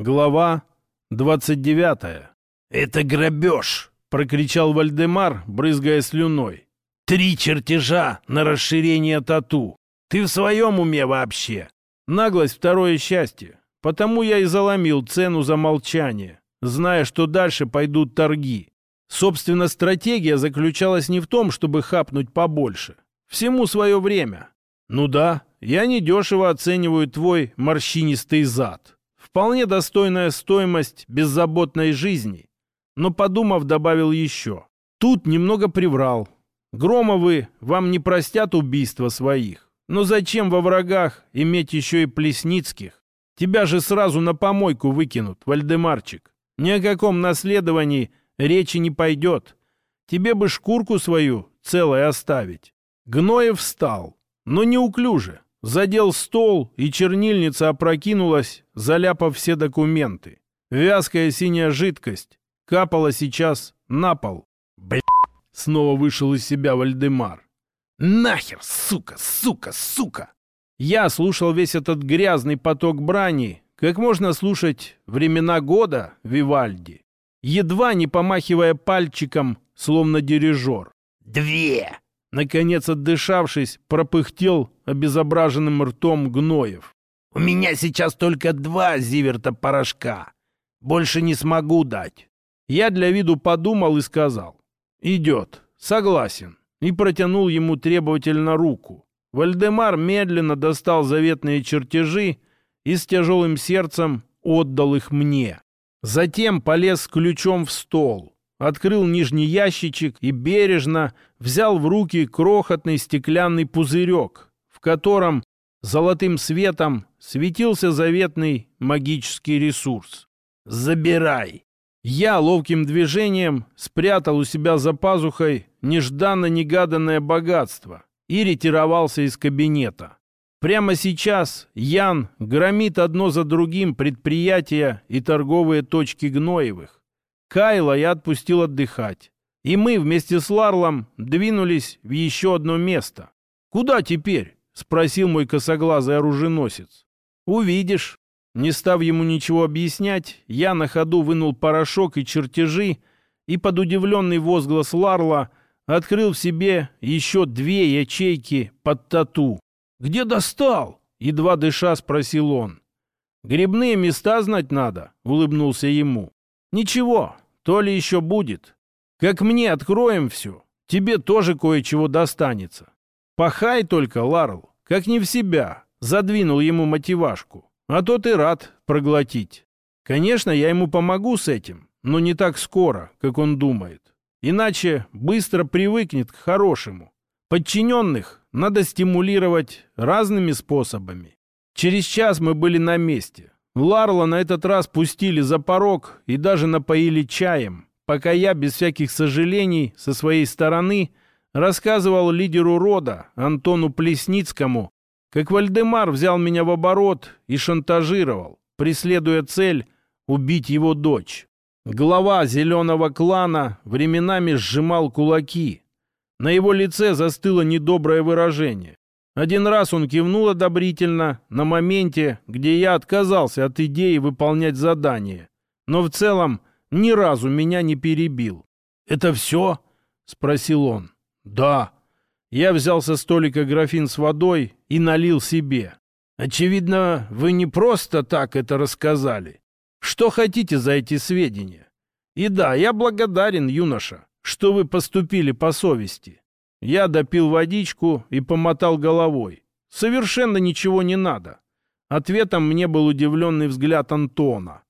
Глава 29. «Это грабеж!» — прокричал Вальдемар, брызгая слюной. «Три чертежа на расширение тату! Ты в своем уме вообще?» Наглость — второе счастье. Потому я и заломил цену за молчание, зная, что дальше пойдут торги. Собственно, стратегия заключалась не в том, чтобы хапнуть побольше. Всему свое время. Ну да, я недешево оцениваю твой морщинистый зад. Вполне достойная стоимость беззаботной жизни. Но, подумав, добавил еще. Тут немного приврал. Громовы вам не простят убийства своих. Но зачем во врагах иметь еще и Плесницких? Тебя же сразу на помойку выкинут, Вальдемарчик. Ни о каком наследовании речи не пойдет. Тебе бы шкурку свою целой оставить. Гноев встал, но неуклюже, Задел стол, и чернильница опрокинулась, заляпав все документы. Вязкая синяя жидкость капала сейчас на пол. Бля! Снова вышел из себя Вальдемар. Нахер, сука, сука, сука! Я слушал весь этот грязный поток брани, как можно слушать времена года Вивальди, едва не помахивая пальчиком, словно дирижер. «Две!» Наконец, отдышавшись, пропыхтел обезображенным ртом Гноев. «У меня сейчас только два зиверта порошка. Больше не смогу дать». Я для виду подумал и сказал. «Идет. Согласен». И протянул ему требовательно руку. Вальдемар медленно достал заветные чертежи и с тяжелым сердцем отдал их мне. Затем полез ключом в стол открыл нижний ящичек и бережно взял в руки крохотный стеклянный пузырек, в котором золотым светом светился заветный магический ресурс. «Забирай!» Я ловким движением спрятал у себя за пазухой нежданно-негаданное богатство и ретировался из кабинета. Прямо сейчас Ян громит одно за другим предприятия и торговые точки Гноевых. Кайла я отпустил отдыхать. И мы вместе с Ларлом двинулись в еще одно место. «Куда теперь?» — спросил мой косоглазый оруженосец. «Увидишь». Не став ему ничего объяснять, я на ходу вынул порошок и чертежи и под удивленный возглас Ларла открыл в себе еще две ячейки под тату. «Где достал?» — едва дыша спросил он. «Грибные места знать надо», — улыбнулся ему. «Ничего, то ли еще будет. Как мне откроем все, тебе тоже кое-чего достанется. Пахай только, Ларл, как не в себя. Задвинул ему мотивашку. А то ты рад проглотить. Конечно, я ему помогу с этим, но не так скоро, как он думает. Иначе быстро привыкнет к хорошему. Подчиненных надо стимулировать разными способами. Через час мы были на месте. Ларла на этот раз пустили за порог и даже напоили чаем, пока я без всяких сожалений со своей стороны рассказывал лидеру рода Антону Плесницкому, как Вальдемар взял меня в оборот и шантажировал, преследуя цель убить его дочь. Глава зеленого клана временами сжимал кулаки. На его лице застыло недоброе выражение. Один раз он кивнул одобрительно на моменте, где я отказался от идеи выполнять задание. Но в целом ни разу меня не перебил. «Это все?» — спросил он. «Да». Я взял со столика графин с водой и налил себе. «Очевидно, вы не просто так это рассказали. Что хотите за эти сведения? И да, я благодарен, юноша, что вы поступили по совести. Я допил водичку и помотал головой. Совершенно ничего не надо. Ответом мне был удивленный взгляд Антона.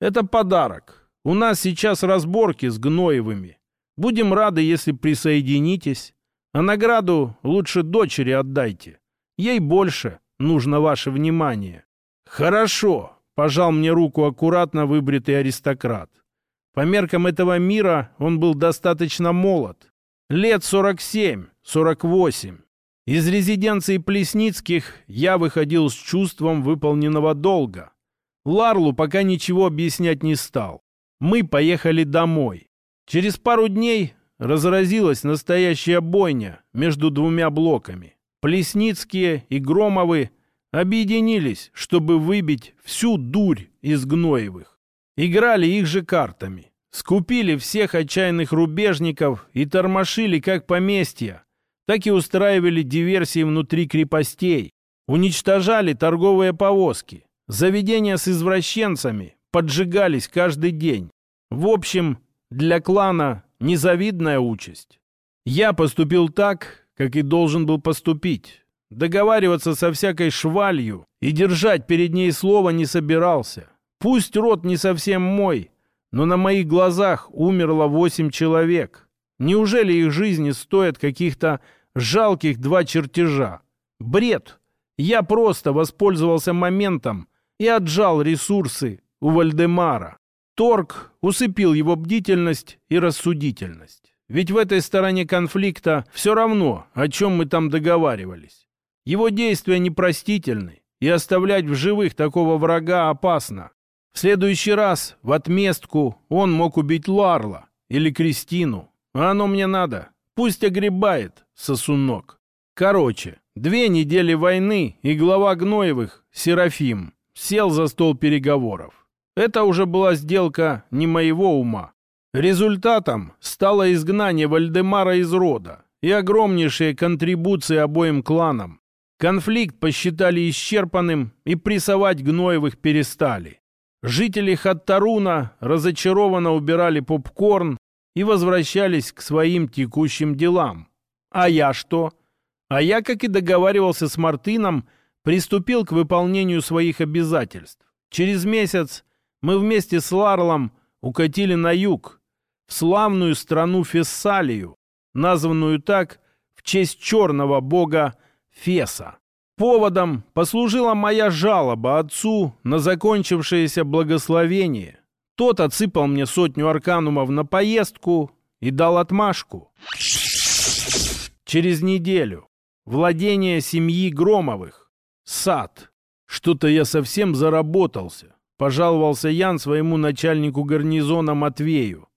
Это подарок. У нас сейчас разборки с Гноевыми. Будем рады, если присоединитесь. А награду лучше дочери отдайте. Ей больше нужно ваше внимание. Хорошо, пожал мне руку аккуратно выбритый аристократ. По меркам этого мира он был достаточно молод. Лет 47-48. Из резиденции Плесницких я выходил с чувством выполненного долга. Ларлу пока ничего объяснять не стал. Мы поехали домой. Через пару дней разразилась настоящая бойня между двумя блоками. Плесницкие и Громовы объединились, чтобы выбить всю дурь из Гноевых. Играли их же картами. Скупили всех отчаянных рубежников и тормошили как поместья, так и устраивали диверсии внутри крепостей, уничтожали торговые повозки, заведения с извращенцами поджигались каждый день. В общем, для клана незавидная участь. Я поступил так, как и должен был поступить. Договариваться со всякой швалью и держать перед ней слово не собирался. Пусть род не совсем мой, но на моих глазах умерло восемь человек. Неужели их жизни стоят каких-то жалких два чертежа? Бред! Я просто воспользовался моментом и отжал ресурсы у Вальдемара. Торг усыпил его бдительность и рассудительность. Ведь в этой стороне конфликта все равно, о чем мы там договаривались. Его действия непростительны, и оставлять в живых такого врага опасно. В следующий раз, в отместку, он мог убить Ларла или Кристину. А оно мне надо. Пусть огребает, сосунок. Короче, две недели войны, и глава Гноевых, Серафим, сел за стол переговоров. Это уже была сделка не моего ума. Результатом стало изгнание Вальдемара из рода и огромнейшие контрибуции обоим кланам. Конфликт посчитали исчерпанным и прессовать Гноевых перестали. Жители Хаттаруна разочарованно убирали попкорн и возвращались к своим текущим делам. А я что? А я, как и договаривался с Мартыном, приступил к выполнению своих обязательств. Через месяц мы вместе с Ларлом укатили на юг, в славную страну Фессалию, названную так в честь черного бога Феса. Поводом послужила моя жалоба отцу на закончившееся благословение. Тот отсыпал мне сотню арканумов на поездку и дал отмашку. Через неделю. Владение семьи Громовых. Сад. Что-то я совсем заработался. Пожаловался Ян своему начальнику гарнизона Матвею.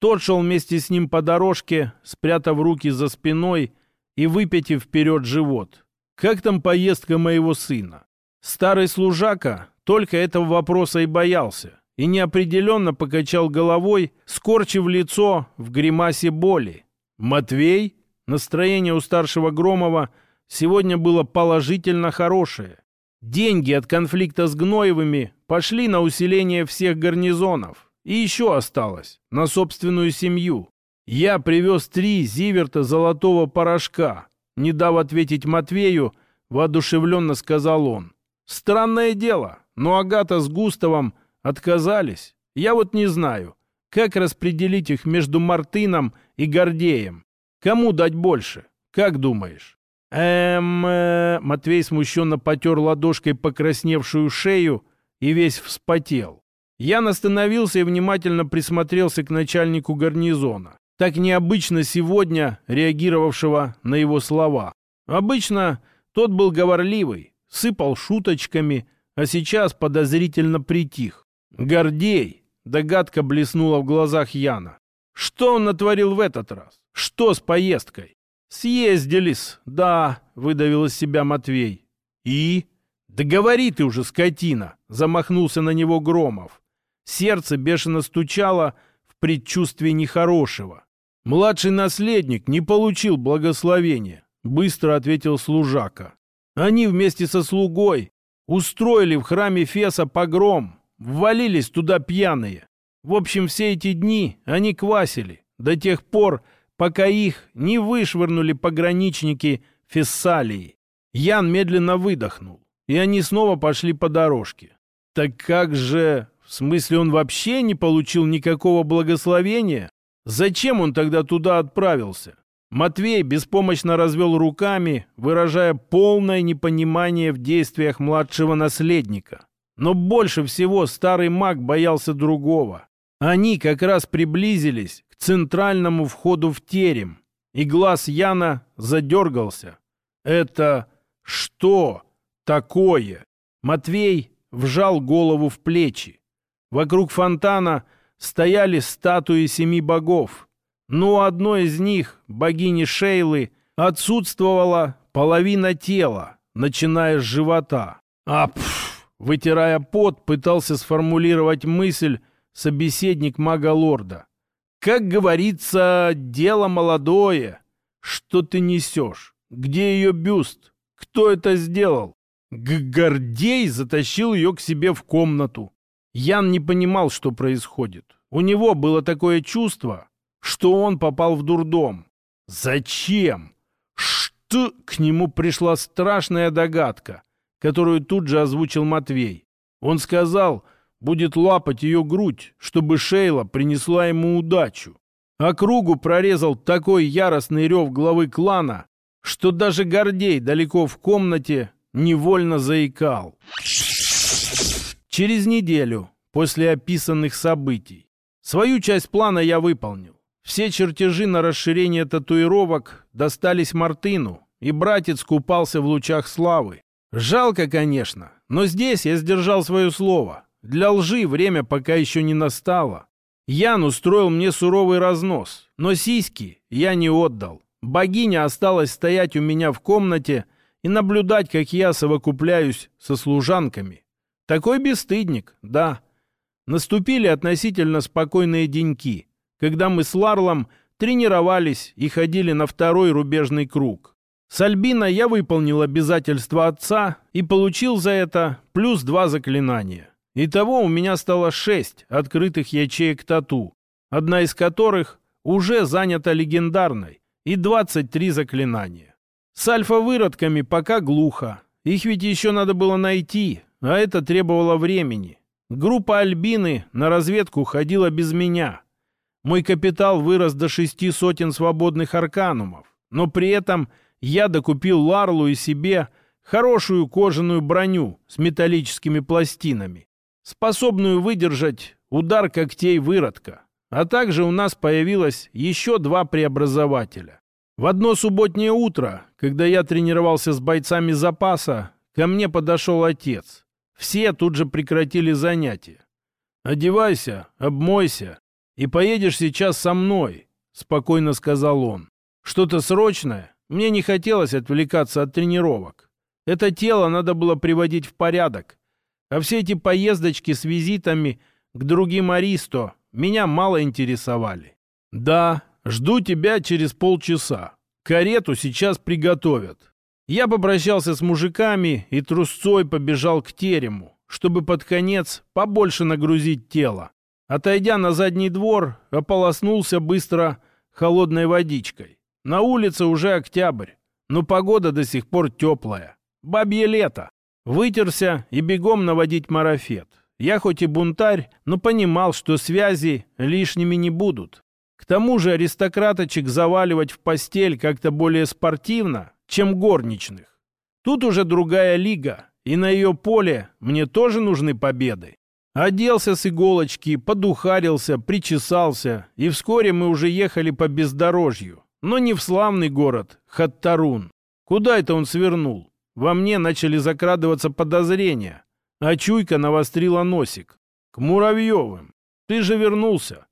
Тот шел вместе с ним по дорожке, спрятав руки за спиной и выпятив вперед живот. Как там поездка моего сына? Старый служака только этого вопроса и боялся, и неопределенно покачал головой, скорчив лицо в гримасе боли. «Матвей?» Настроение у старшего Громова сегодня было положительно хорошее. Деньги от конфликта с Гноевыми пошли на усиление всех гарнизонов. И еще осталось на собственную семью. Я привез три зиверта золотого порошка, не дав ответить Матвею, воодушевленно сказал он. «Странное дело, но Агата с Густавом отказались. Я вот не знаю, как распределить их между Мартыном и Гордеем. Кому дать больше? Как думаешь?» «Эм...» э, Матвей смущенно потер ладошкой покрасневшую шею и весь вспотел. Я остановился и внимательно присмотрелся к начальнику гарнизона так необычно сегодня реагировавшего на его слова. Обычно тот был говорливый, сыпал шуточками, а сейчас подозрительно притих. «Гордей!» — догадка блеснула в глазах Яна. «Что он натворил в этот раз? Что с поездкой?» «Съездились, да», — выдавил из себя Матвей. «И?» «Да говори ты уже, скотина!» — замахнулся на него Громов. Сердце бешено стучало, — предчувствии нехорошего. «Младший наследник не получил благословения», — быстро ответил служака. «Они вместе со слугой устроили в храме Феса погром, ввалились туда пьяные. В общем, все эти дни они квасили, до тех пор, пока их не вышвырнули пограничники Фессалии. Ян медленно выдохнул, и они снова пошли по дорожке. «Так как же...» В смысле, он вообще не получил никакого благословения? Зачем он тогда туда отправился? Матвей беспомощно развел руками, выражая полное непонимание в действиях младшего наследника. Но больше всего старый маг боялся другого. Они как раз приблизились к центральному входу в терем, и глаз Яна задергался. «Это что такое?» Матвей вжал голову в плечи. Вокруг фонтана стояли статуи семи богов. Но у одной из них, богини Шейлы, отсутствовала половина тела, начиная с живота. А пф, Вытирая пот, пытался сформулировать мысль собеседник мага-лорда. «Как говорится, дело молодое. Что ты несешь? Где ее бюст? Кто это сделал?» Г Гордей затащил ее к себе в комнату. Ян не понимал, что происходит. У него было такое чувство, что он попал в дурдом. Зачем? Что? К нему пришла страшная догадка, которую тут же озвучил Матвей. Он сказал, будет лапать ее грудь, чтобы Шейла принесла ему удачу. А кругу прорезал такой яростный рев главы клана, что даже Гордей далеко в комнате невольно заикал. Через неделю после описанных событий свою часть плана я выполнил. Все чертежи на расширение татуировок достались Мартыну, и братец купался в лучах славы. Жалко, конечно, но здесь я сдержал свое слово. Для лжи время пока еще не настало. Ян устроил мне суровый разнос, но сиськи я не отдал. Богиня осталась стоять у меня в комнате и наблюдать, как я совокупляюсь со служанками. Такой бесстыдник, да. Наступили относительно спокойные деньки, когда мы с Ларлом тренировались и ходили на второй рубежный круг. С Альбина я выполнил обязательства отца и получил за это плюс два заклинания. Итого у меня стало шесть открытых ячеек тату, одна из которых уже занята легендарной, и 23 заклинания. С альфа-выродками пока глухо. Их ведь еще надо было найти, а это требовало времени. Группа Альбины на разведку ходила без меня. Мой капитал вырос до шести сотен свободных арканумов, но при этом я докупил Ларлу и себе хорошую кожаную броню с металлическими пластинами способную выдержать удар когтей выродка. А также у нас появилось еще два преобразователя. В одно субботнее утро, когда я тренировался с бойцами запаса, ко мне подошел отец. Все тут же прекратили занятия. «Одевайся, обмойся и поедешь сейчас со мной», — спокойно сказал он. «Что-то срочное? Мне не хотелось отвлекаться от тренировок. Это тело надо было приводить в порядок, а все эти поездочки с визитами к другим Аристо меня мало интересовали. Да, жду тебя через полчаса. Карету сейчас приготовят. Я попрощался с мужиками и трусцой побежал к терему, чтобы под конец побольше нагрузить тело. Отойдя на задний двор, ополоснулся быстро холодной водичкой. На улице уже октябрь, но погода до сих пор теплая. Бабье лето. Вытерся и бегом наводить марафет. Я хоть и бунтарь, но понимал, что связи лишними не будут. К тому же аристократочек заваливать в постель как-то более спортивно, чем горничных. Тут уже другая лига, и на ее поле мне тоже нужны победы. Оделся с иголочки, подухарился, причесался, и вскоре мы уже ехали по бездорожью, но не в славный город Хаттарун. Куда это он свернул? Во мне начали закрадываться подозрения, а чуйка навострила носик. К Муравьевым. Ты же вернулся.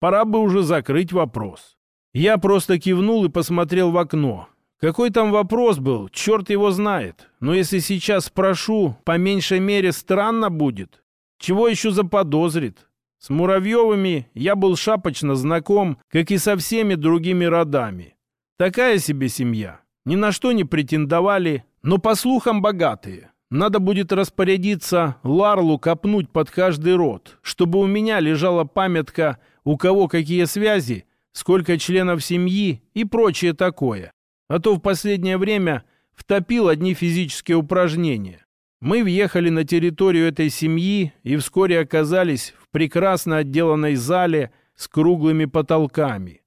Пора бы уже закрыть вопрос. Я просто кивнул и посмотрел в окно. Какой там вопрос был, черт его знает. Но если сейчас спрошу, по меньшей мере странно будет. Чего еще заподозрит? С Муравьевыми я был шапочно знаком, как и со всеми другими родами. Такая себе семья. Ни на что не претендовали, но, по слухам, богатые. Надо будет распорядиться Ларлу копнуть под каждый род, чтобы у меня лежала памятка, у кого какие связи, сколько членов семьи и прочее такое. А то в последнее время втопил одни физические упражнения. Мы въехали на территорию этой семьи и вскоре оказались в прекрасно отделанной зале с круглыми потолками.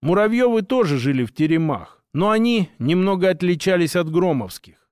Муравьевы тоже жили в теремах, но они немного отличались от громовских.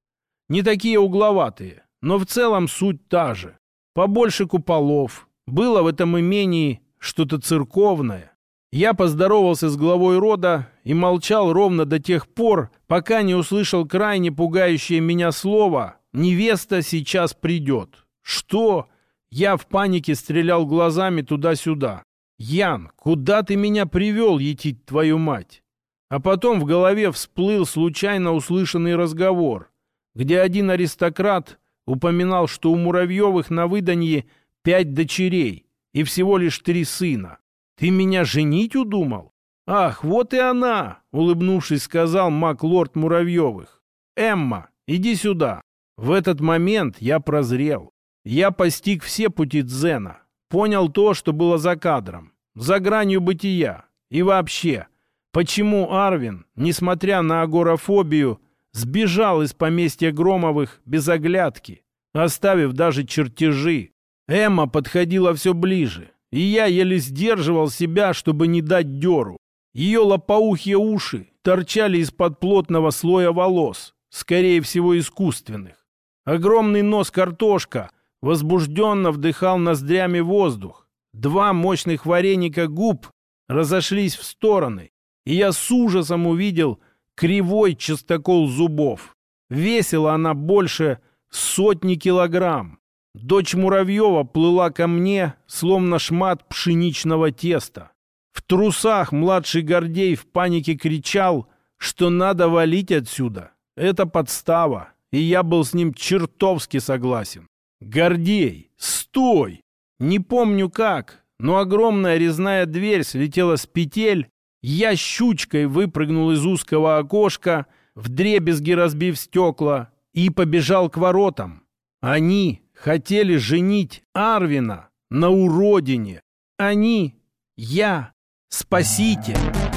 Не такие угловатые, но в целом суть та же. Побольше куполов. Было в этом имении что-то церковное. Я поздоровался с главой рода и молчал ровно до тех пор, пока не услышал крайне пугающее меня слово «Невеста сейчас придет». «Что?» Я в панике стрелял глазами туда-сюда. «Ян, куда ты меня привел, етить твою мать?» А потом в голове всплыл случайно услышанный разговор где один аристократ упоминал, что у Муравьевых на выданье пять дочерей и всего лишь три сына. Ты меня женить удумал? Ах, вот и она, улыбнувшись, сказал маг-лорд Муравьевых. Эмма, иди сюда. В этот момент я прозрел. Я постиг все пути дзена. Понял то, что было за кадром, за гранью бытия. И вообще, почему Арвин, несмотря на агорафобию, сбежал из поместья Громовых без оглядки, оставив даже чертежи. Эмма подходила все ближе, и я еле сдерживал себя, чтобы не дать дёру. Ее лопоухие уши торчали из-под плотного слоя волос, скорее всего искусственных. Огромный нос картошка возбужденно вдыхал ноздрями воздух. Два мощных вареника губ разошлись в стороны, и я с ужасом увидел кривой частокол зубов. Весила она больше сотни килограмм. Дочь Муравьева плыла ко мне, словно шмат пшеничного теста. В трусах младший Гордей в панике кричал, что надо валить отсюда. Это подстава, и я был с ним чертовски согласен. «Гордей, стой!» Не помню как, но огромная резная дверь слетела с петель, я щучкой выпрыгнул из узкого окошка, вдребезги разбив стекла, и побежал к воротам. Они хотели женить Арвина на уродине. Они, я, спаситель.